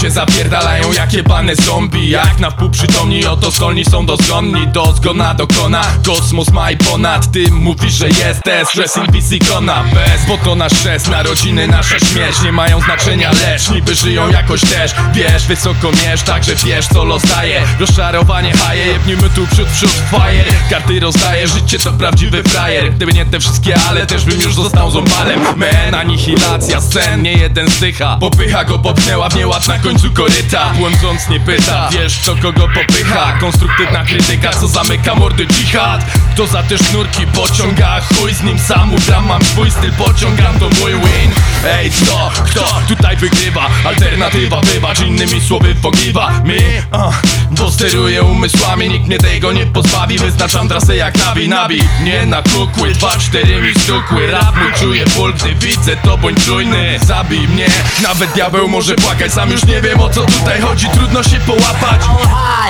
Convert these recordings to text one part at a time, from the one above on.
cię zapierdalają jak jebane zombie. Jak na wpół przytomni, oto zdolni są dozgonni. Do zgona dokona, kosmos ma i ponad. Ty mówisz, że jesteś stres inwisikona Bez, bo to nasz chrzest, narodziny, nasza śmierć. Nie mają znaczenia, lecz niby żyją jakoś też. Wiesz, wysoko mierz, także wiesz co los daje. Rozczarowanie haje, jebnijmy tu przód, przód fajer. Karty rozdaje, życie to prawdziwy frajer. Gdyby nie te wszystkie ale, też bym już został zombalem Men, anihilacja scen, nie jeden zdycha. Popycha go popchnęła w nieład na końcu koryta Błądząc nie pyta, wiesz co kogo popycha? Konstruktywna krytyka, co zamyka mordy dżihad Kto za te sznurki pociąga, chuj z nim sam ugram Mam swój styl, pociągam to mój win Ej, co, kto tutaj wygrywa? Alternatywa, wybacz, innymi słowy pogiwa. Mi, uh, bo steruję umysłami, nikt mnie tego nie pozbawi. Wyznaczam trasę jak nabi, nabi. Nie na kukły, dwa, cztery mi stukły. Rap mój czuję ból, gdy widzę to bądź czujny. Zabij mnie, nawet diabeł może płakać. Sam już nie wiem o co tutaj chodzi, trudno się połapać.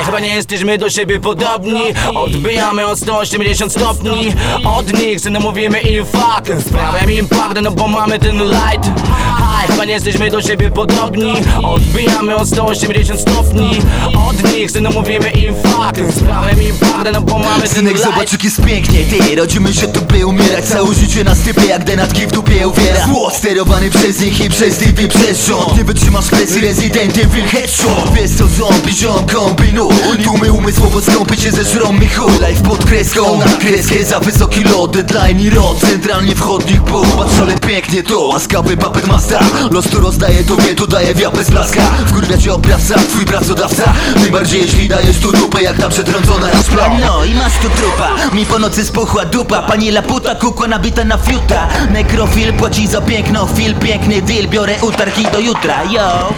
Chyba nie jesteśmy do siebie podobni. Odbijamy od 180 stopni. Od nich, no mówimy im fuck Sprawiam im prawdę, no bo mamy ten light Aj, chyba nie jesteśmy do siebie podobni. Odbijamy od 180 stopni. Od nich, no mówimy im fuck Sprawiam im prawdę, no bo mamy Synek zobacz jak jest pięknie. Ty, rodzimy się tu by umierać. Całe życie na stypie jak denatki w dupie uwiera. Zło sterowany przez nich i przez i przez rząd Nie wytrzymasz presji Resident Evil Headshot Wiesz co zombie, ziom kombinuj Tłumy umysłowo skąpy cię ze żrom chuj Life pod kreską na kreskę za wysoki lot Deadline i rot, centralnie wchodnik ból Patrz ale pięknie to, łaskawy puppet master Los tu rozdaje, to wie, to daje wiap bez blaska. Wkurwia cię oprawca, twój pracodawca. Tym bardziej jeśli dajesz tu dupę jak ta przetrącona rozpla No i masz tu trupa, mi po nocy spuchła dupa. Pani laputa, kukła nabita na fiuta. Nekrofil płaci za piękno, fil, piękny deal. Biorę utarki do jutra, yo